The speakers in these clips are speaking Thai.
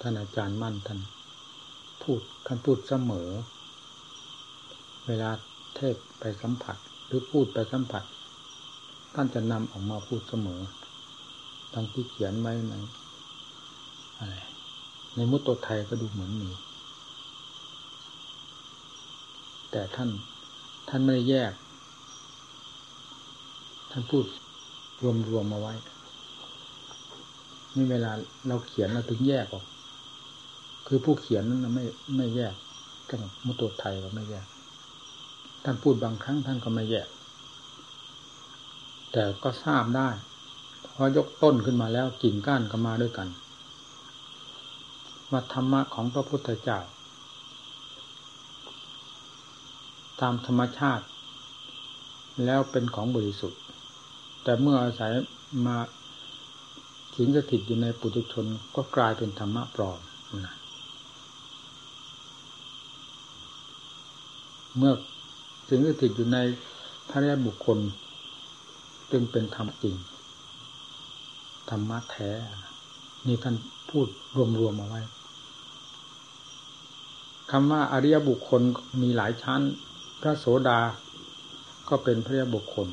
ท่านอาจารย์มั่นท่านพูดท่านพูดเสมอ เวลาเทศไปสัมผัส หรือพูดไปสัมผัส ท่านจะนำออกมาพูดเสมอทั้งที่เขียนไว้ในอะไรในมุตโตไทยก็ดูเหมือนมีแต่ท่านท่านไม่ได้แยก ท่านพูดรวมๆมาไว้นี่เวลาเราเขียนเราถึงแยกออก คือผู้เขียนนั้นไม่ไม่แยกกับมุตโตไทยก็ไม่แยก ท่านพูดบางครั้งท่านก็ไม่แยก แต่ก็ทราบได้ เพอยกต้นขึ้นมาแล้วกิ่งก้านก็มาด้วยกันว่าธรรมะของพระพุทธเจ้า ตามธรรมชาติ แล้วเป็นของบริสุทธิ์ แต่เมื่ออาศัยมาสิงสถิตอยู่ในปุถุชนก็กลายเป็นธรรมะปลอมนะ เมื่อสิ่งสถิตอยู่ในพระเรียบุคคล จึงเป็นธรรมจริง ธรรมะแท้ นี่ท่านพูดรวมๆมาไว้คำว่าอริยบุคคลมีหลายชั้น พระโสดา ก็เป็นพระบุคคล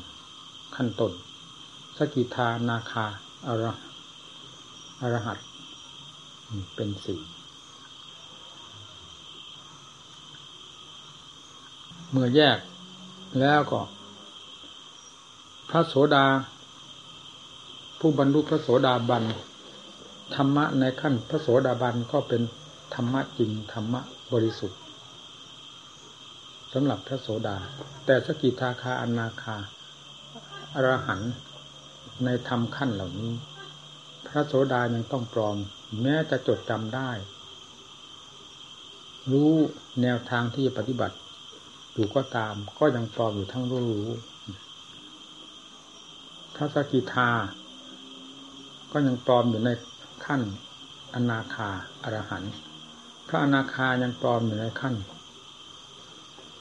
ขั้นต้นสกิทานาคาอรอรหัตเป็นสี่ เมื่อแยกแล้วก็ พระโสดา ผู้บรรลุพระโสดาบันธรรมะในขั้นพระโสดาบันก็เป็นธรรมะจริงธรรมะบริสุทธิ์สำหรับพระโสดา แต่สกิทาคาอนาคาอรหันในธรรมขั้นเหล่านี้ พระโสดายังต้องปลอม แม้จะจดจำได้ รู้แนวทางที่จะปฏิบัติ อยู่ก็ตาม ก็ยังปลอมอยู่ทั้งรู้รู้พระสกิทา ก็ยังปลอมอยู่ในขั้นอนาคาอรหันต์พระอนาคายังปลอมอยู่ในขั้น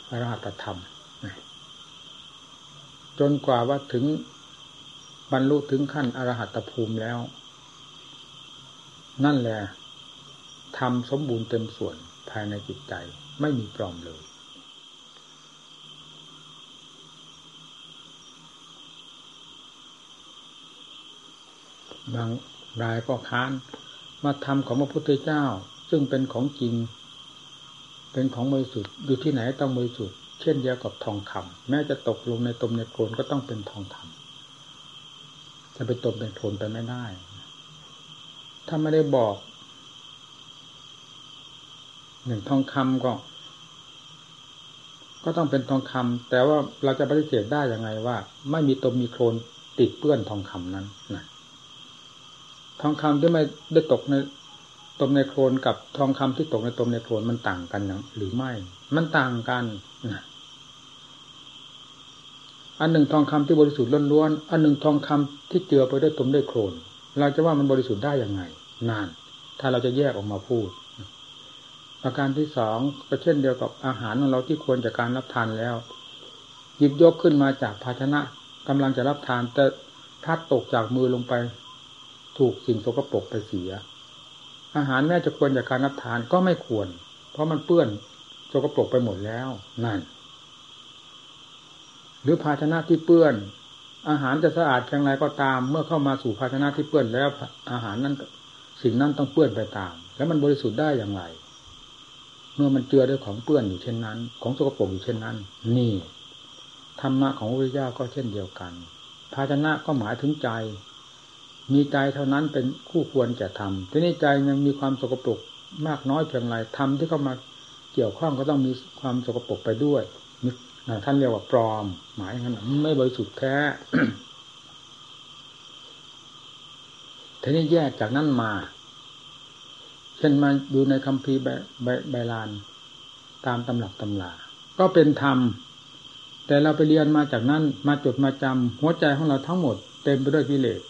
อรหัตธรรม จนกว่าว่าถึงบรรลุถึงขั้นอรหัตภูมิแล้ว นั่นแหละทำสมบูรณ์เต็มส่วนภายในจิตใจไม่มีปลอมเลย บางรายก็ค้านมาทำของพระพุทธเจ้า ซึ่งเป็นของจริง เป็นของบริสุทธิ์อยู่ที่ไหนต้องบริสุทธิ์เช่นเดียวกับทองคำแม้จะตกลงในตมในโคลนก็ต้องเป็นทองคำจะไปตมเป็นโคลนไปไม่ได้ ถ้าไม่ได้บอกหนึ่งทองคำก็ ก็ต้องเป็นทองคำแต่ว่าเราจะปฏิเสธได้ยังไงว่า ไม่มีตมมีโคลนติดเปื้อนทองคำนั้นนะ ทองคำที่ไม่ได้ตกในตมในโคลนกับทองคำที่ตกในตมในโคลนมันต่างกันหรือไม่ มันต่างกันนะอันหนึ่งทองคำที่บริสุทธิ์ล้วนๆ อันหนึ่งทองคำที่เจือไปด้วยตมด้วยโคลน เราจะว่ามันบริสุทธิ์ได้ยังไง นาน ถ้าเราจะแยกออกมาพูด ประการที่สองก็เช่นเดียวกับอาหารของเราที่ควรจากการรับทานแล้ว หยิบยกขึ้นมาจากภาชนะกำลังจะรับทานแต่พัดตกจากมือลงไป ถูกสิ่งสกปรกไปเสีย อาหารแม้จะควรจากการรับทานก็ไม่ควร เพราะมันเปื้อนสกปรกไปหมดแล้วนั่น หรือภาชนะที่เปื้อน อาหารจะสะอาดเพียงไรก็ตาม เมื่อเข้ามาสู่ภาชนะที่เปื้อนแล้ว อาหารนั้นสิ่งนั้นต้องเปื้อนไปตาม แล้วมันบริสุทธิ์ได้อย่างไร เมื่อมันเจือด้วยของเปื้อนอยู่เช่นนั้น ของสกปรกอยู่เช่นนั้น นี่ธรรมะของพระเจ้าก็เช่นเดียวกัน ภาชนะก็หมายถึงใจ มีใจเท่านั้นเป็นคู่ควรจะทำทีนี้ใจยังมีความสกปรกมากน้อยเพียงไรทำที่เข้ามาเกี่ยวข้องก็ต้องมีความสกปรกไปด้วยท่านเรียกว่าปลอม หมายงั้นไม่บริสุทธิ์แท้ทีนี้แยกจากนั้นมา เช่นมาดูในคัมภีร์ใบใบใบลานตามตำหลักตำลา ก็เป็นธรรม แต่เราไปเรียนมาจากนั้นมาจดมาจำหัวใจของเราทั้งหมด เต็มไปด้วยกิเลส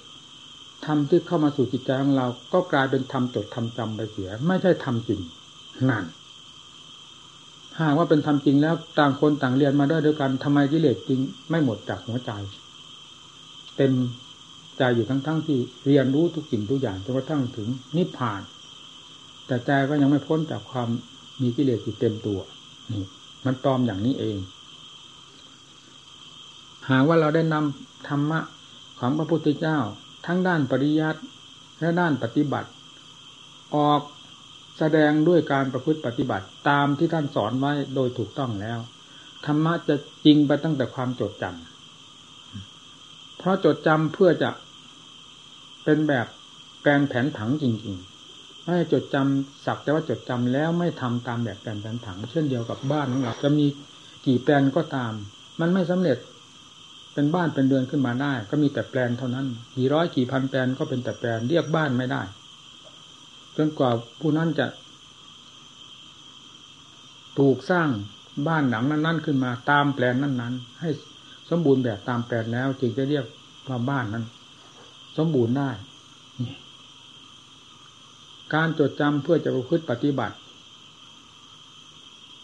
ธรรมที่เข้ามาสู่จิตใจของเรา ก็กลายเป็นธรรมจดธรรมจำไปเสีย ไม่ใช่ธรรมจริงนั่นหากว่าเป็นธรรมจริงแล้วต่างคนต่างเรียนมาได้ด้วยกันทำไมกิเลสจริง ไม่หมดจากหัวใจ เต็มใจอยู่ทั้งๆทที่เรียนรู้ทุกสิ่งทุกอย่างจนกระทั่งถึงนิพพาน แต่ใจก็ยังไม่พ้นจากความมีกิเลสอยู่เต็มตัวนี่มันปลอมอย่างนี้เอง หากว่าเราได้นำธรรมะของพระพุทธเจ้า ทั้งด้านปริยัติและด้านปฏิบัติ ออกแสดงด้วยการประพฤติปฏิบัติตามที่ท่านสอนไว้โดยถูกต้องแล้วธรรมะจะจริงไปตั้งแต่ความจดจำเพราะจดจำเพื่อจะเป็นแบบแปลนแผนผังจริงๆ ไม่จดจำสักแต่ว่าจดจำแล้วไม่ทำตามแบบแปลนแผนผัง เช่นเดียวกับบ้านของเราจะมีกี่แปลนก็ตาม มันไม่สำเร็จ เป็นบ้านเป็นเดือนขึ้นมาได้ ก็มีแต่แปลนเท่านั้นกี่ร้อยกี่พันแปลนก็เป็นแต่แปลนเรียกบ้านไม่ได้จนกว่าผู้นั้นจะถูกสร้างบ้านหลังนั้น ๆ ขึ้นมาตามแปลนนั้น ๆ ให้สมบูรณ์แบบตามแปลนแล้วจึงจะเรียกว่าบ้านนั้น สมบูรณ์ได้ การจดจำเพื่อจะประพฤติปฏิบัติ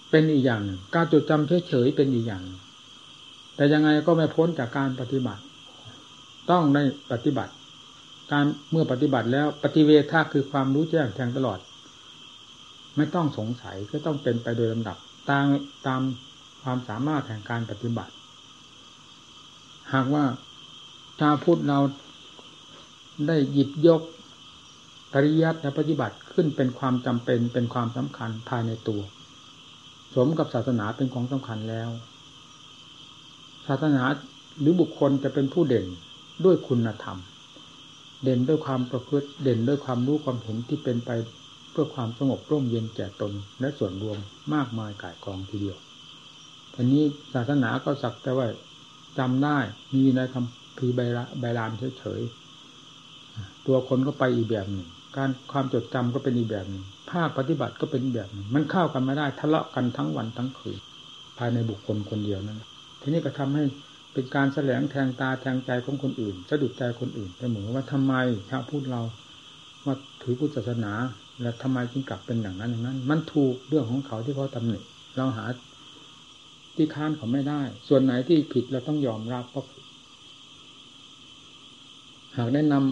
เป็นอีกอย่าง การจดจำเฉยๆเป็นอีกอย่าง แต่ยังไงก็ไม่พ้นจากการปฏิบัติ ต้องได้ปฏิบัติ การเมื่อปฏิบัติแล้วปฏิเวทาคือความรู้แจ้งแทงตลอด ไม่ต้องสงสัยก็ต้องเป็นไปโดยลำดับตามตามความสามารถแห่งการปฏิบัติ หากว่าชาพุทธเราได้หยิบยกปริยัติและปฏิบัติขึ้นเป็นความจำเป็นเป็นความสำคัญภายในตัว สมกับศาสนาเป็นของสำคัญแล้ว ศาสนาหรือบุคคลจะเป็นผู้เด่นด้วยคุณธรรม เด่นด้วยความประพฤติเด่นด้วยความรู้ความเห็นที่เป็นไปเพื่อความสงบร่มเย็นแก่ตนและส่วนรวมมากมายกายกองทีเดียวทีนี้ศาสนาก็สักแต่ว่าจำได้มีในคำพีใบใบลานเฉยๆตัวคนก็ไปอีกแบบหนึ่ง การความจดจำก็เป็นอีกแบบหนึ่งภาคปฏิบัติก็เป็นแบบหนึ่งมันเข้ากันไม่ได้ทะเลาะกันทั้งวันทั้งคืนภายในบุคคลคนเดียวนั้น ทีนี้ก็ทำให้เป็นการแสลงแทงตาแทงใจของคนอื่นสะดุดใจคนอื่นเสมอว่าทำไมชาวพูดเราว่าถือพุทธศาสนา แล้วทำไมจึงกลับเป็นอย่างนั้นอย่างนั้น มันถูกเรื่องของเขาที่เขาตำหนิเราหาที่ค้านเขาไม่ได้ ส่วนไหนที่ผิดเราต้องยอมรับเพราะหากได้นำ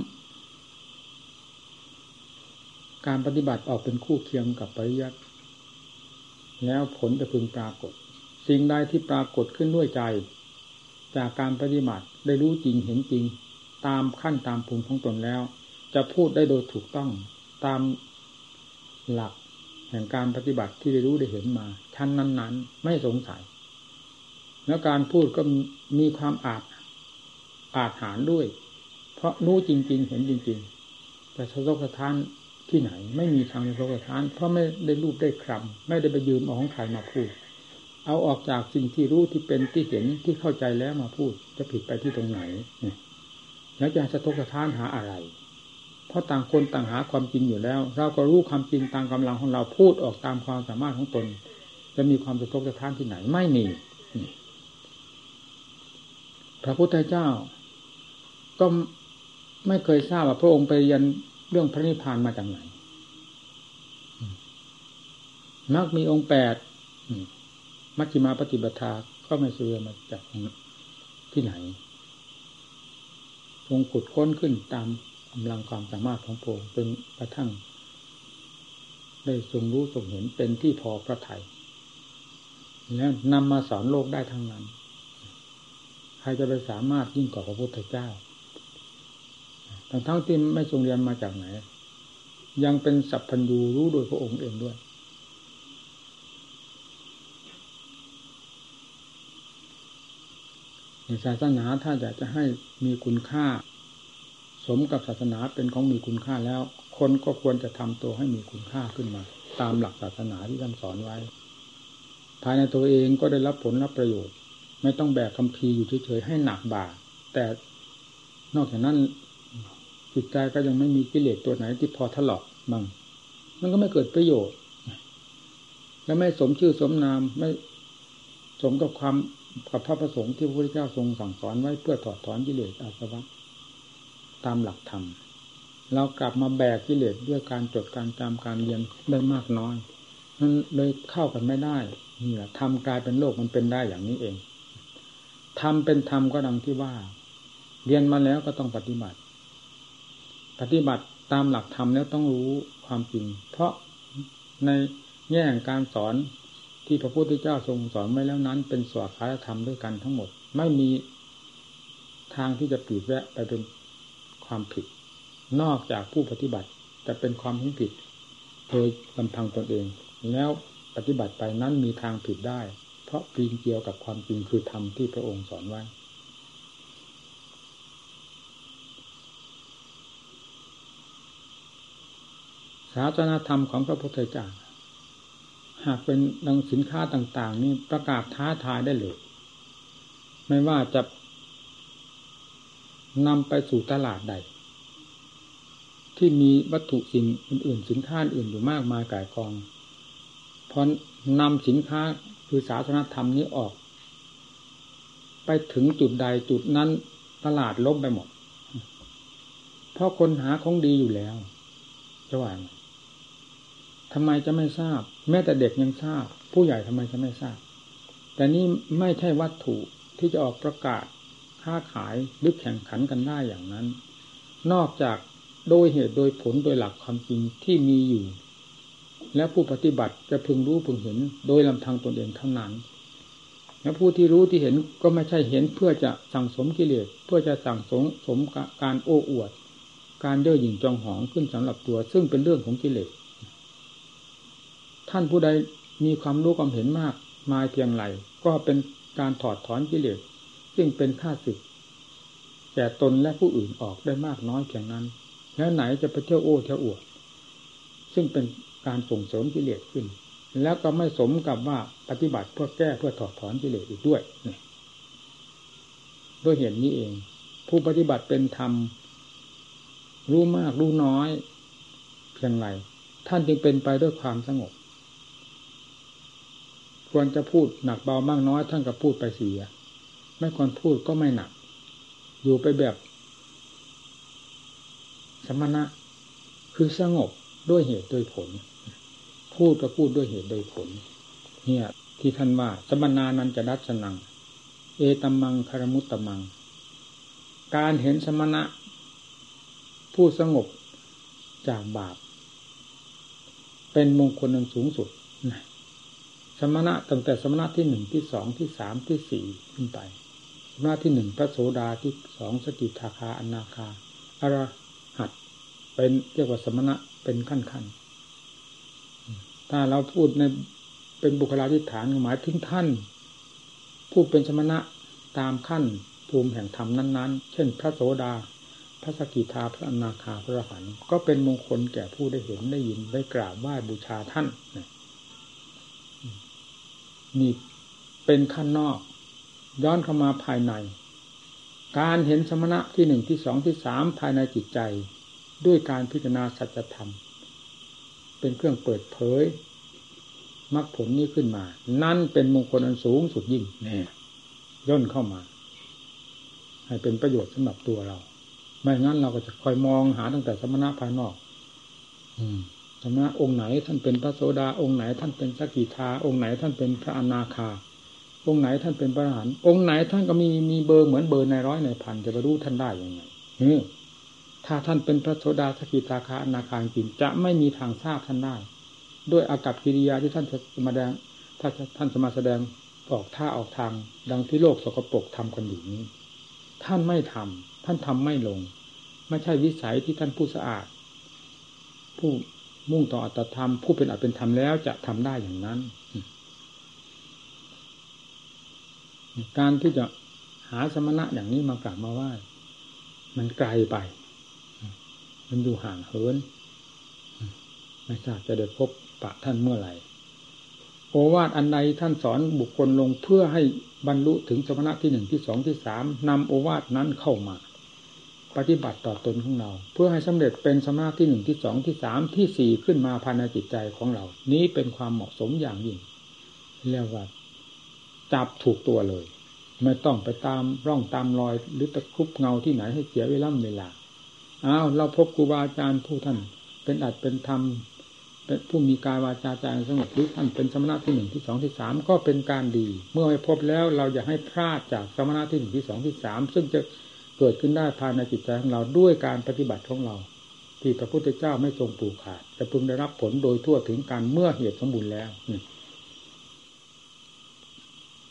การปฏิบัติออกเป็นคู่เคียงกับปริยัติแล้วผลจะพึงปรากฏ สิ่งใดที่ปรากฏขึ้นด้วยใจ จากการปฏิบัติได้รู้จริงเห็นจริง ตามขั้นตามภูมิของตนแล้ว จะพูดได้โดยถูกต้องตามหลักแห่งการปฏิบัติที่ได้รู้ได้เห็นมา ชั้นนั้น ๆ ไม่สงสัย แล้วการพูดก็มีความอาจอาจหารด้วย เพราะรู้จริง ๆ เห็นจริง ๆ แต่สะทกสะท้านที่ไหน ไม่มีทางสะทกสะท้าน เพราะไม่ได้รูปได้คำไม่ได้ไปยืมเอาของใครมาพูด เอาออกจากสิ่งที่รู้ที่เป็นที่เห็นที่เข้าใจแล้วมาพูด จะผิดไปที่ตรงไหนแล้วจะสะทกสะท้านหาอะไร เพราะต่างคนต่างหาความจริงอยู่แล้ว เราก็รู้ความจริงตามกำลังของเราพูดออกตามความสามารถของตน จะมีความสะทกสะท้านที่ไหนไม่มีพระพุทธเจ้า ก็ไม่เคยทราบว่าพระองค์ไปเรียนเรื่องพระนิพพานมาจากไหนมักมีองค์แปด มัชฌิมาปฏิบัติก็ไม่เสื่อมาจากที่ไหนทรงขุดค้นขึ้นตามกำลังความสามารถของพระองค์จนกระทั่ง ได้ทรงรู้ทรงเห็นเป็นที่พอพระทยัยแล้วนำมาสอนโลกได้ทั้งนั้น ใครจะไปสามารถยิ่งกว่าพระพุทธเจ้าทั้งทั้งที่ไม่ทรงเรียนมาจากไหน ยังเป็นสัพพัญญูรู้โดยพระองค์เองด้วยใน ศาสนาถ้าอยากจะให้มีคุณค่า สมกับศาสนาเป็นของมีคุณค่าแล้ว คนก็ควรจะทำตัวให้มีคุณค่าขึ้นมา ตามหลักศาสนาที่ท่านสอนไว้ ภายในตัวเองก็ได้รับผลรับประโยชน์ ไม่ต้องแบกคำพีอยู่เฉยๆให้หนักบ่า แต่นอกจากนั้นจิตใจก็ยังไม่มีกิเลสตัวไหนที่พอถลอกบ้างมันก็ไม่เกิดประโยชน์ และไม่สมชื่อสมนามไม่สมกับความ กับพระประสงค์ที่พระพุทธเจ้าทรงสั่งสอนไว้เพื่อถอดถอนกิเลสอาสวะตามหลักธรรมเรากลับมาแบกกิเลสด้วยการจดการจำการเรียนได้มากน้อยมันเลยเข้ากันไม่ได้นี่แหละธรรมกลายเป็นโลกมันเป็นได้อย่างนี้เองธรรมเป็นธรรมก็ดังที่ว่า เรียนมาแล้วก็ต้องปฏิบัติ ปฏิบัติตามหลักธรรมแล้วต้องรู้ความจริง เพราะในแง่การสอน ที่พระพุทธเจ้าทรงสอนไว้แล้วนั้น เป็นสวดคาธรรมด้วยกันทั้งหมด ไม่มีทางที่จะปีดแวะไปเป็นความผิด นอกจากผู้ปฏิบัติจะเป็นความผิดโดยลำพังตนเอง แล้วปฏิบัติไปนั้นมีทางผิดได้ เพราะปีนเกี่ยวกับความจริงคือธรรมที่พระองค์สอนไว้ศาสนาธรรมของพระพุทธเจ้า หากเป็นดังสินค้าต่าง ๆ นี่ประกาศท้าทายได้เลย ไม่ว่าจะนำไปสู่ตลาดใด ที่มีวัตถุสิ่งอื่น ๆ สินค้าอื่นอยู่มากมายกายกองพอนำสินค้าคือศาสนธรรมนี้ออก ไปถึงจุดใดจุดนั้นตลาดล้มไปหมด เพราะคนหาของดีอยู่แล้วจะว่า ทำไมจะไม่ทราบ แม้แต่เด็กยังทราบ ผู้ใหญ่ทำไมจะไม่ทราบ แต่นี่ไม่ใช่วัตถุที่จะออกประกาศค้าขายหรือแข่งขันกันได้อย่างนั้น นอกจากโดยเหตุโดยผลโดยหลักความจริงที่มีอยู่ และผู้ปฏิบัติจะพึงรู้พึงเห็นโดยลำพังตนเองเท่านั้น และผู้ที่รู้ที่เห็นก็ไม่ใช่เห็นเพื่อจะสั่งสมกิเลสเพื่อจะสั่งสมสมการโอ้อวด การเย่อหยิ่งจองหองขึ้นสำหรับตัว ซึ่งเป็นเรื่องของกิเลส ท่านผู้ใดมีความรู้ความเห็นมากมาเพียงไรก็เป็นการถอดถอนกิเลสซึ่งเป็นข้าศึกแก่ตนและผู้อื่นออกได้มากน้อยเพียงนั้น แล้วไหนจะไปเที่ยวโอ้เที่ยวอวด ซึ่งเป็นการส่งเสริมกิเลสขึ้น แล้วก็ไม่สมกับว่าปฏิบัติเพื่อแก้เพื่อถอดถอนกิเลสอีกด้วยด้วยเหตุนี้เอง ผู้ปฏิบัติเป็นธรรม รู้มากรู้น้อย เพียงไรท่านจึงเป็นไปด้วยความสงบ ควรจะพูดหนักเบามากน้อยท่านก็พูดไปเสีย ไม่ควรพูดก็ไม่หนัก อยู่ไปแบบ สมณะ คือสงบด้วยเหตุโดยผล พูดก็พูดด้วยเหตุโดยผล เนี่ย ที่ท่านว่า สมนานันจะดัชนัง เอตัมมังคารมุตตมัง การเห็นสมณะ ผู้สงบจากบาป เป็นมงคลอันสูงสุดนะ สมณะตั้งแต่สมณะที่หนึ่งที่สองที่สามที่สี่ขึ้นไป สมณะที่หนึ่งพระโสดาที่สองสกิทาคาอนาคาอรหัตเป็นเรียกว่าสมณะเป็นขั้นขั้นถ้าเราพูดในเป็นบุคลาธิฐานหมายถึงท่านผู้เป็นสมณะตามขั้นภูมิแห่งธรรมนั้น ๆ เช่น พระโสดา พระสกิทาพระอนาคาพระอรหันต์ก็เป็นมงคลแก่ผู้ได้เห็นได้ยินได้กราบไหว้บูชาท่านนี่ เป็นขั้นนอก ย้อนเข้ามาภายใน การเห็นสมณะที่หนึ่งที่สองที่สามภายในจิตใจ ด้วยการพิจารณาสัจธรรม เป็นเครื่องเปิดเผยมรรคผลนี้ขึ้นมา นั่นเป็นมงคลอันสูงสุดยิ่งแน่ย่นเข้ามา ให้เป็นประโยชน์สำหรับตัวเรา ไม่งั้นเราก็จะคอยมองหาตั้งแต่สมณะภายนอก อืม สมะองค์ไหนท่านเป็นพระโสดาองค์ไหนท่านเป็นสกิทาองค์ไหนท่านเป็นพระอนาคา องค์ไหนท่านเป็นพระอรหันต์องค์ไหนท่านก็มีมีเบอร์เหมือนเบอร์ในร้อยในพันจะไปรู้ท่านได้ยังไงถ้าท่านเป็นพระโสดาสกิทาคาอนาคาจริงจะไม่มีทางทราบท่านได้ ด้วยอากับกิริยาที่ท่านจะมาแสดงถ้าท่านจะมาแสดงออกท่าออกทาง ดังที่โลกสกปรกทำกันอยู่นี้ ท่านไม่ทำท่านทำไม่ลง ไม่ใช่วิสัยที่ท่านผู้สะอาด ผู้ มุ่งต่ออัตธรรม ผู้เป็นอัตเป็นธรรมแล้วจะทำได้อย่างนั้น การที่จะหาสมณะอย่างนี้มากราบมาไหว้มันไกลไป มันอยู่ห่างเหินไม่ทราบจะได้พบปะท่านเมื่อไหร่ โอวาทอันใดท่านสอนบุคคลลงเพื่อให้บรรลุถึงสมณะที่หนึ่งที่สองที่สามนำโอวาทนั้นเข้ามา ปฏิบัติต่อตนของเรา เพื่อให้สำเร็จเป็นสมาธิที่หนึ่งที่สองที่สามที่สี่ขึ้นมาภายในจิตใจของเรา นี้เป็นความเหมาะสมอย่างยิ่งเรียกว่าจับถูกตัวเลย ไม่ต้องไปตามร่องตามรอย หรือตะคุบเงาที่ไหนให้เสียเวลาเวลาอ้าวเราพบครูบาอาจารย์ผู้ท่าน เป็นอัดเป็นธรรมเป็นผู้มีกายวาจาใจสงบหรือท่านเป็นสมณะที่หนึ่งที่สองที่สามก็เป็นการดี เมื่อไม่พบแล้วเราอย่าให้พลาดจากสมณะที่หนึ่งที่สองที่สามซึ่งจะ เกิดขึ้นได้ภายในจิตใจของเราด้วยการปฏิบัติของเรา ที่พระพุทธเจ้าไม่ทรงปลูกขาดจะพึงได้รับผลโดยทั่วถึงการเมื่อเหตุสมบูรณ์แล้วนี่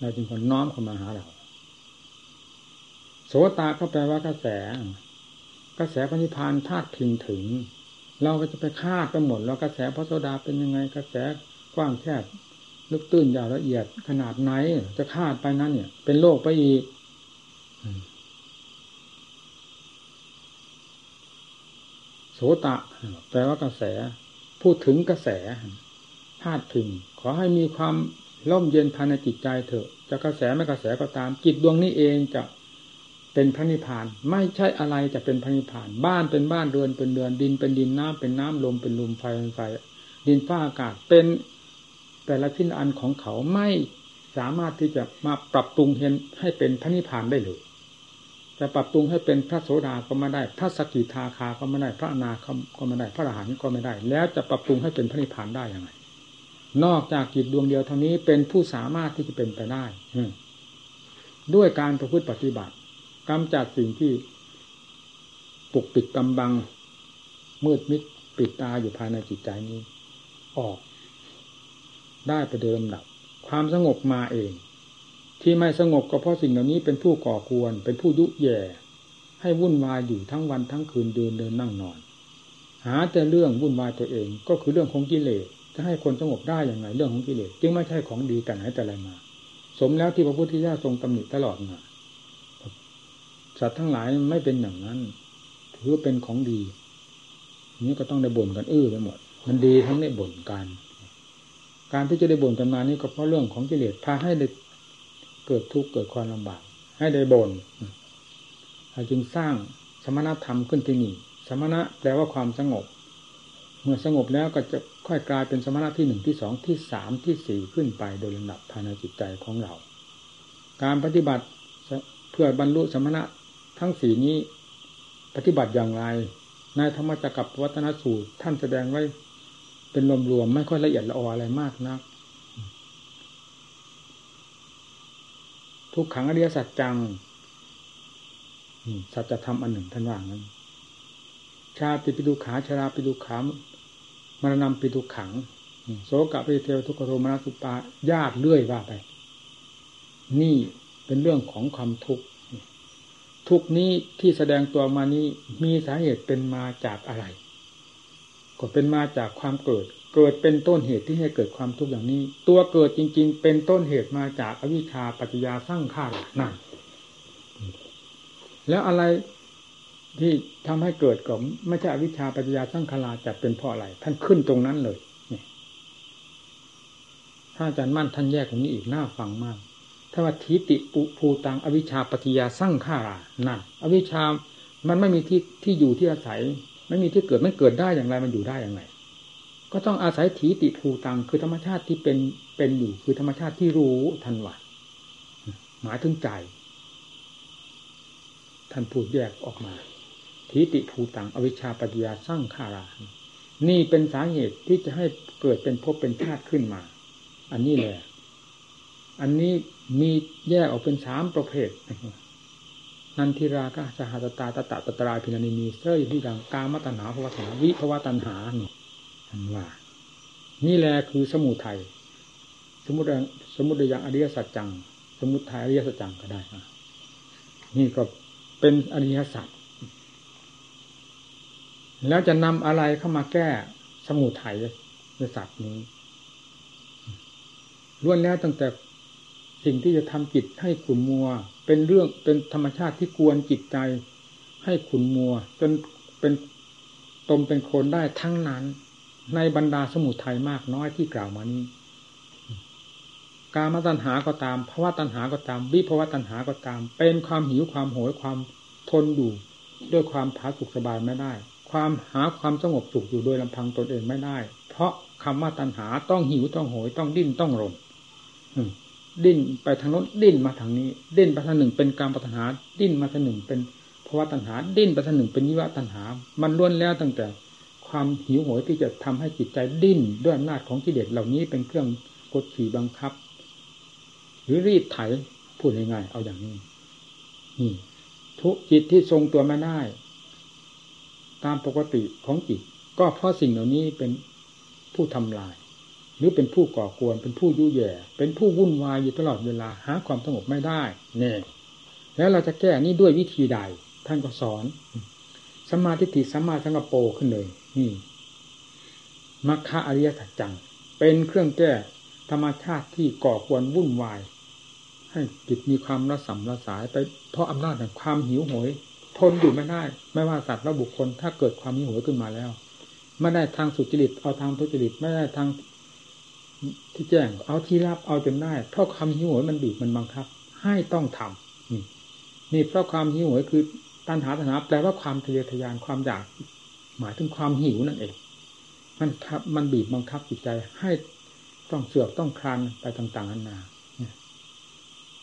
เราจึงคนน้อมเข้ามาหาเราโสตาก็แปลว่ากระแส กระแสปณิพานธาตุพิงถึง เราก็จะไปคาดไปหมดแล้วกระแสพระโสดาเป็นยังไงกระแสกว้างแคบลึกตื้นยาวละเอียดขนาดไหน จะคาดไปนั้นเนี่ย เป็นโลกไปอีก โสตะ แปลว่ากระแส พูดถึงกระแสธาตุถึงขอให้มีความร่มเย็นภายในจิตใจเถอะจะกระแสไม่กระแสก็ตาม จิตดวงนี้เองจะเป็นพระนิพพาน ไม่ใช่อะไรจะเป็นพระนิพพาน บ้านเป็นบ้านเรือนเป็นเรือนดิน เป็นดินน้ำเป็นน้ำลมเป็นลมไฟเป็นไฟ ดินฟ้าอากาศเป็นแต่ละชิ้นอันของเขาไม่สามารถที่จะมาปรับปรุงเห็นให้เป็นพระนิพพานได้เลย จะปรับปรุงให้เป็นพระโสดาก็ไม่ได้ พระสกิทาคาก็ไม่ได้ พระอนาคมก็ไม่ได้ พระอรหันต์ก็ไม่ได้ แล้วจะปรับปรุงให้เป็นพระนิพพานได้ยังไง นอกจากจิตดวงเดียวเท่านี้เป็นผู้สามารถที่จะเป็นไปได้ด้วยการประพฤติปฏิบัติกำจัดสิ่งที่ปกปิดกำบัง มืดมิดปิดตาอยู่ภายในจิตใจนี้ ออก ได้ไปโดยลำดับความสงบมาเอง ที่ไม่สงบก็เพราะสิ่งเหล่านี้เป็นผู้ก่อกวน เป็นผู้ยุแย่ ให้วุ่นวายอยู่ทั้งวันทั้งคืนเดินเดินนั่งนอน หาแต่เรื่องวุ่นวายตัวเองก็คือเรื่องของกิเลสจะให้คนสงบได้อย่างไรเรื่องของกิเลสจึงไม่ใช่ของดีแต่ไหนแต่ไรมา สมแล้วที่พระพุทธเจ้าทรงตำหนิตลอดมาสัตว์ทั้งหลายไม่เป็นอย่างนั้น ถือเป็นของดีนี้ก็ต้องได้บ่นกันอื้อไปหมด มันดีทั้งได้บ่นกัน การที่จะได้บ่นกันมานี่ก็เพราะเรื่องของกิเลสพาให้ได้ เกิดทุกข์เกิดความลำบาก ให้ได้บนจึงสร้างสมณธรรมขึ้นที่นี่ สมณะแปลว่าความสงบ เมื่อสงบแล้วก็จะค่อยกลายเป็นสมณะที่หนึ่งที่สองที่สามที่สี่ขึ้นไปโดยลำดับภายในจิตใจของเรา การปฏิบัติเพื่อบรรลุสมณะทั้งสี่นี้ปฏิบัติอย่างไร ในธรรมจักรกับวัฒนสูตรท่านแสดงไว้เป็นรวมๆไม่ค่อยละเอียดละอออะไรมากนัก ทุกขังอริยสัจจังสัจธรรมอันหนึ่งท่านว่างั้น ชาติปิดุขาชราปิดุขามรณะปิดุขังโสกะปิเทวทุกขโทมนัสุปาญาติเลื่อยว่าไป นี่เป็นเรื่องของความทุกข์ทุกนี้ที่แสดงตัวมานี้มีสาเหตุเป็นมาจากอะไร ก็เป็นมาจากความเกิด เกิดเป็นต้นเหตุที่ให้เกิดความทุกข์อย่างนี้ ตัวเกิดจริง ๆ เป็นต้นเหตุมาจากอวิชชาปัจจยาสร้างข้านั่นแล้วอะไรที่ทำให้เกิดก็ไม่ใช่อวิชชาปัจจยาสร้างคาราจะเป็นเพราะอะไรท่านขึ้นตรงนั้นเลยถ้าอาจารย์มั่นท่านแยกตรงนี้อีกน่าฟังมากถ้าว่าทิติปุภูตังอวิชชาปัจจยาสร้างข้ารานั่นอวิชชามันไม่มีที่ที่อยู่ที่อาศัย ไม่มีที่เกิดมันเกิดได้อย่างไรมันอยู่ได้อย่างไร ก็ต้องอาศัยถีติภูตัง คือธรรมชาติที่เป็นเป็นอยู่คือธรรมชาติที่รู้ทันวันหมายถึงใจ ท่านพูดแยกออกมาทีติภูตังอวิชชาปัญญาสร้างขารานี่เป็นสาเหตุที่จะให้เกิดเป็นภพเป็นชาติขึ้นมา อันนี้แหละอันนี้มีแยกออกเป็นสามประเภท นันทิราคะสหัสตาตตะตตราพินานินีเสื้อที่ดังกามตัณหาภวตัณหาวิภวตัณหานี่ ท่านว่า นี่แหละคือสมุทัยสมุทสมุทอย่างอริยสัจจัง สมุทัยอริยสัจจังก็ได้นี่ก็เป็นอริยสัจแล้วจะนำอะไรเข้ามาแก้สมุทัยในสัตว์นี้ล้วนแล้วตั้งแต่สิ่งที่จะทำจิตให้ขุนมัว เป็นเรื่องเป็นธรรมชาติที่กวนจิตใจให้ขุนมัว จนเป็นตมเป็นคนได้ทั้งนั้น ในบรรดาสมุทัยมากน้อยที่กล่าวมานี้ การมาตัญหาก็ตามภาวะตัญหาก็ตาม วิภาวะตัญหาก็ตาม เป็นความหิวความโหยความทนอยู่ด้วยความผาสุกสบายไม่ได้ ความหาความสงบสุขอยู่โดยลำพังตนเองไม่ได้ เพราะคำว่าตัญหาต้องหิวต้องโหยต้องดิ้นต้องรนดิ้นไปทางโน้นดิ้นมาทางนี้ ดิ้นไปทางหนึ่งเป็นการปัญหา ดิ้นมาทางหนึ่งเป็นภาวะตัญหา ดิ้นไปทางหนึ่งเป็นวิวะตัญหา มันล้วนแล้วตั้งแต่ ความหิวโหยที่จะทำให้จิตใจดิ้นด้วยอำนาจของกิเลสเหล่านี้เป็นเครื่องกดขี่บังคับ หรือรีดไถพูดง่ายๆเอาอย่างนี้นี่ทุกจิตที่ทรงตัวไม่ได้ ตามปกติของจิต ก็เพราะสิ่งเหล่านี้เป็นผู้ทำลาย หรือเป็นผู้ก่อกวนเป็นผู้ยุ่ยแย่ เป็นผู้วุ่นวายอยู่ตลอดเวลาหาความสงบไม่ได้เนี่ยแล้วเราจะแก้นี้ด้วยวิธีใด ท่านก็สอน สมาธิติสัมมาสังกปรขึ้นเลย นี่มัคคะอริยสัจจัง เป็นเครื่องแก้ธรรมชาติที่ก่อกวนวุ่นวาย ให้จิตมีความระสำระสายไปเพราะอำนาจแห่งความหิวโหย ทนอยู่ไม่ได้ ไม่ว่าสัตว์และบุคคล ถ้าเกิดความหิวโหยขึ้นมาแล้วไม่ได้ทางสุจริตเอาทางทุจริตไม่ได้ทางที่แจ้ง เอาที่รับเอาจนได้ เพราะความหิวโหยมันบีบมันบังคับ ให้ต้องทำนี่นี่เพราะความหิวโหยคือ ตัณหาตัณหาแปลว่าความทะเยอทะยานความอยาก หมายถึงความหิวนั่นเอง มันครับมันบีบบังคับจิตใจให้ต้องเสือกต้องคลานไปต่างๆนานา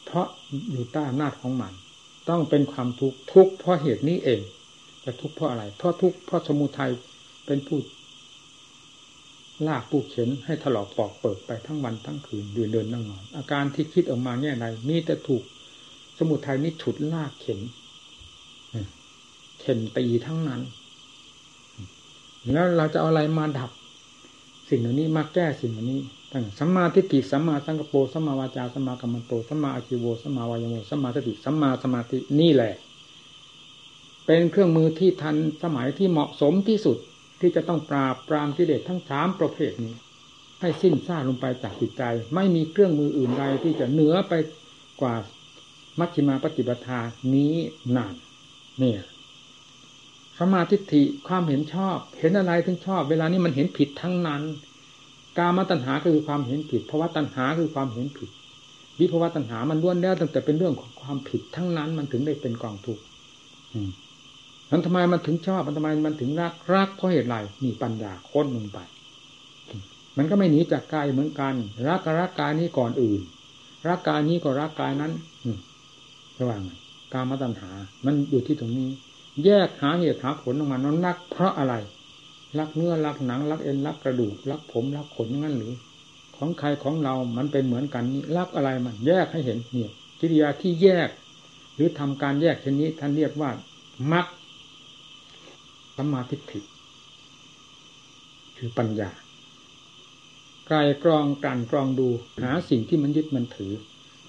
เพราะอยู่ใต้อำนาจของมัน ต้องเป็นความทุกข์ทุกข์เพราะเหตุนี้เองจะทุกข์เพราะอะไร เพราะทุกข์เพราะสมุทัยเป็นผู้ลากผู้เข็นให้ถลอกปอกเปิดไปทั้งวันทั้งคืนเดินเดินนั่งนอน อาการที่คิดออกมาแง่ใดมีแต่ถูก สมุทัยนี้ฉุดลากเข็น เข็นตีทั้งนั้น แล้วเราจะเอาอะไรมาดับ สิ่งเหล่านี้มาแก้สิ่งเหล่านี้ตั้งสัมมาทิฏฐิสัมมาสังกปรสัมมาวาจาสัมมากัมมันโตสัมมาอาชิโวสัมมาวายโมสัมมาสติสัมมาสมาธินี่แหละ เป็นเครื่องมือที่ทันสมัยที่เหมาะสมที่สุดที่จะต้องปราบปรามกิเลสทั้งสามประเภทนี้ให้สิ้นซาลงไปจากจิตใจ ไม่มีเครื่องมืออื่นใดที่จะเหนือไปกว่ามัชฌิมาปฏิปทานี้นานเนี่ย สมาธิฐิความเห็นชอบ เห็นอะไรถึงชอบ เวลานี้มันเห็นผิดทั้งนั้น กามตัณหาคือความเห็นผิดภาวะตัณหาคือความเห็นผิด วิภาวะตัณหามันล้วนแล้วตั้งแต่เป็นเรื่องของความผิดทั้งนั้น มันถึงได้เป็นกองทุกข์นั้นทำไมมันถึงชอบมันทำไมมันถึงรักรักเพราะเหตุไรมีปัญญาค้นลงไป มันก็ไม่หนีจากกายเหมือนกัน รักกับรักกายนี้ก่อนอื่น รักกายนี้ก็รักกายนั้นระหว่างกามตัณหา มันอยู่ที่ตรงนี้ แยกหาเหตุหาผลออกมานั้นรักเพราะอะไร รักเนื้อรักหนัง รักเอ็นรักกระดูก รักผมรักขนงั้นหรือ ของใครของเรา มันเป็นเหมือนกันนี่รักอะไรมันแยกให้เห็นเนี่ยกิริยาที่แยก หรือทำการแยกเช่นนี้ท่านเรียกว่ามักสัมมาทิฏฐิคือปัญญาไกลกรองกันกรองดูหาสิ่งที่มันยึดมันถือ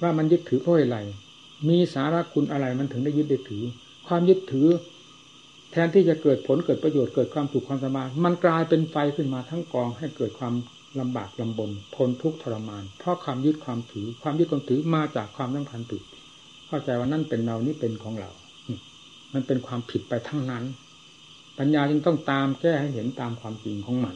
ว่ามันยึดถือเพราะอะไรมีสาระคุณอะไรมันถึงได้ยึดได้ถือ ความยึดถือ แทนที่จะเกิดผลเกิดประโยชน์เกิดความสุขความสบายมันกลายเป็นไฟขึ้นมาทั้งกองให้เกิดความลำบากลำบนทนทุกข์ทรมาน เพราะความยึดความถือ ความยึดความถือมาจากความตั้งพันติดเข้าใจว่านั่นเป็นเรานี่เป็นของเรา มันเป็นความผิดไปทั้งนั้น ปัญญาจึงต้องตามแก้ให้เห็นตามความจริงของมัน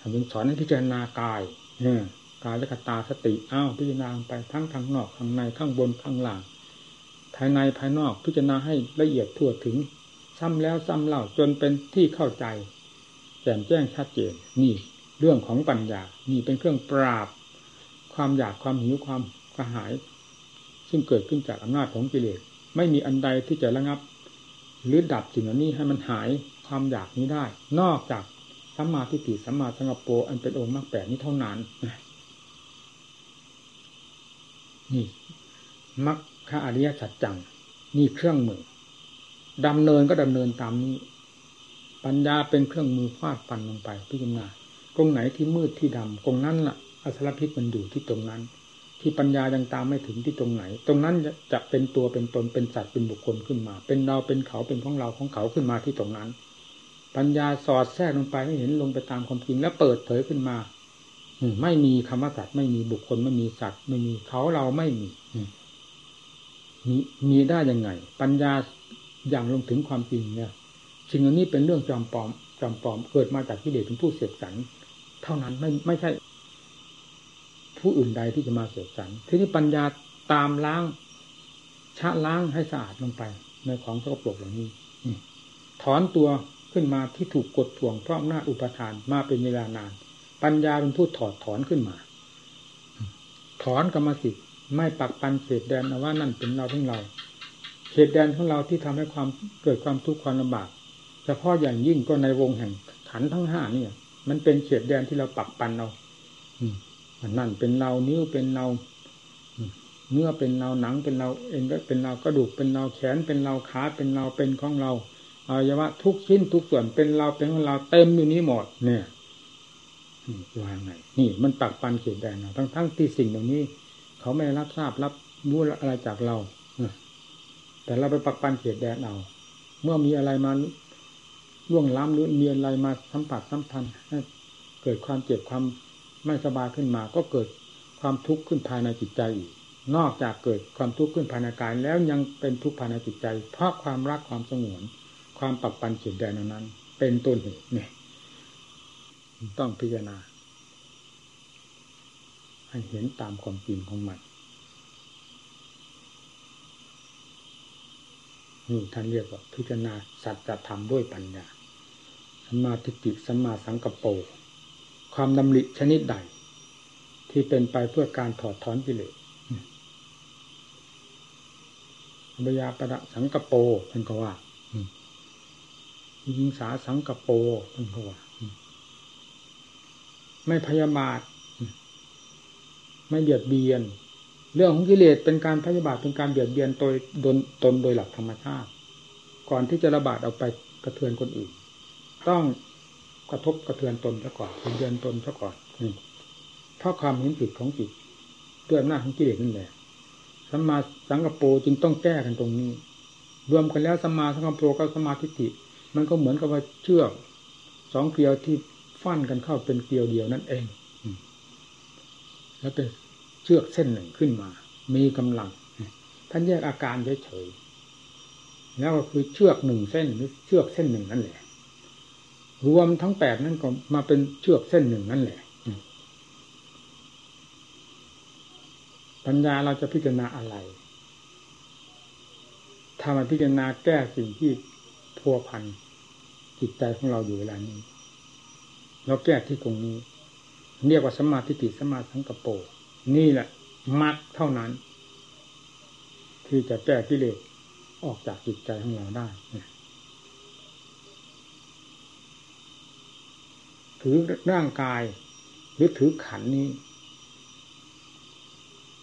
ทำเป็นสอนให้พิจารณากายเนี่ยกายและกตาสติอ้าวพิจารณาไปทั้งทางนอกทางในข้างบนข้างล่าง ภายในภายนอกพิจารณาให้ละเอียดทั่วถึง ซ้ำแล้วซ้ำเล่าจนเป็นที่เข้าใจแจ่มแจ้งชัดเจนนี่เรื่องของปัญญานี่เป็นเครื่องปราบ ความอยากความหิวความกระหาย ซึ่งเกิดขึ้นจากอำนาจของกิเลสไม่มีอันใดที่จะระงับ หรือดับสิ่งเหล่านี้ให้มันหายความอยากนี้ได้ นอกจากสัมมาทิฏฐิสัมมาสังกปรอันเป็นองค์มรรคแปดนี้เท่านั้นนี่มรรคอริยสัจจังนี่เครื่องมือ ดำเนินก็ดำเนินตามนี้ ปัญญาเป็นเครื่องมือฟาดฟันลงไปพิจารณาตรงไหนที่มืดที่ดำตรงนั้นล่ะอสรพิษมันอยู่ที่ตรงนั้น ที่ปัญญายังตามไม่ถึงที่ตรงไหน ตรงนั้นจะเป็นตัวเป็นตนเป็นสัตว์เป็นบุคคลขึ้นมา เป็นเราเป็นเขาเป็นของเราของเขาขึ้นมาที่ตรงนั้น ปัญญาสอดแทรกลงไปให้เห็นลงไปตามความจริงแล้วเปิดเผยขึ้นมาไม่มีคำว่าสัตว์ไม่มีบุคคลไม่มีสัตว์ ไม่มีเขาเราไม่มีมีมีได้ยังไง ปัญญา อย่างลงถึงความจริงเนี่ยสิ่งเหล่านี้เป็นเรื่องจอมปลอมจอมปลอมเกิดมาจากกิเลสเป็นผู้เสกสรรเท่านั้นไม่ไม่ใช่ ผู้อื่นใดที่จะมาเสกสรรทีนี้ปัญญาตามล้างชะล้างให้สะอาดลงไปในของสกปรกเหล่านี้ถอนตัวขึ้นมาที่ถูกกดท่วงเพราะหน้าอุปทานมาเป็นเวลานาน ปัญญาเป็นผู้ถอดถอนขึ้นมา ถอนกรรมสิทธิ์ไม่ปักปันเศษแดนว่านั่นเป็นเราทั้งเรา เขตแดนของเราที่ทำให้ความเกิดความทุกข์ความลำบากเฉพาะอย่างยิ่งก็ในวงแห่งขันทั้งห้านี่มันเป็นเขตแดนที่เราปักปันเรานั่นเป็นเรานิ้วเป็นเราเนื้อเป็นเราหนังเป็นเราเอ็นก็เป็นเรากระดูกเป็นเราแขนเป็นเราขาเป็นเราเป็นของเราอวัยวะทุกชิ้นทุกส่วนเป็นเราเป็นของเราเต็มอยู่นี้หมดเนี่ยว่าไงนี่ มันปักปันเขียนแดงเราทั้งทั้งที่สิ่งเหล่านี้ เขาไม่รับทราบรับรู้อะไรจากเรา แต่เราไปปักปันเขียนแดนเอา เมื่อมีอะไรมาล่วงล้ำหรือมีอะไรมาสัมผัสสัมพันธ์ให้เกิดความเจ็บความไม่สบายขึ้นมา ก็เกิดความทุกข์ขึ้นภายในจิตใจอีกนอกจากเกิดความทุกข์ขึ้นภายในกายแล้วยังเป็นทุกข์ภายในจิตใจ เพราะความรักความสงวน ความปักปันเขียนแดนนั้น เป็นต้นเหตุเนี่ยต้องพิจารณาให้เห็นตามความจริงของมัน นี่ท่านเรียกว่าพิจารณาสัจธรรมด้วยปัญญาสัมมาทิฏฐิสัมมาสังกปรความดำริชนิดใด ที่เป็นไปเพื่อการถอดถอนกิเลสบยาประสังกโปท่านก็ว่ายิงสาสังกโปท่านก็ว่า ไม่พยาบาท ไม่เบียดเบียน เรื่องของกิเลสเป็นการพยาบาทเป็นการเบียดเบียนโดยตนโดยหลักธรรมชาติ ก่อนที่จะระบาดออกไปกระเทือนคนอื่น ต้องกระทบกระเทือนตนซะก่อนเตือนตนซะก่อนนี่เพราะความเห็นผิดของจิตด้วยอำนาจของกิเลสนั่นแหละสัมมาสังกปรจึงต้องแก้กันตรงนี้ รวมกันแล้วสัมมาสังกปรกับสัมมาธิิมันก็เหมือนกับว่าเชือกสองเกลียวที่ฟันกันเข้าเป็นเกลียวเดียวนั่นเอง แล้วเป็น เชือกเส้นหนึ่งขึ้นมา มีกำลัง ท่านแยกอาการเฉยๆแล้วก็คือเชือกหนึ่งเส้นหรือเชือกเส้นหนึ่งนั่นแหละ รวมทั้งแปดนั่นก็มาเป็นเชือกเส้นหนึ่งนั่นแหละ ปัญญาเราจะพิจารณาอะไรทำมาพิจารณาแก้สิ่งที่พัวพันจิตใจของเราอยู่เวลานี้ เราแก้ที่ตรงนี้ เรียกว่าสมาธิติสมาสังกปร นี่แหละมัดเท่านั้น ที่จะแก้กิเลสออกจากจิตใจของเราได้ถือร่างกาย หรือถือขันนี้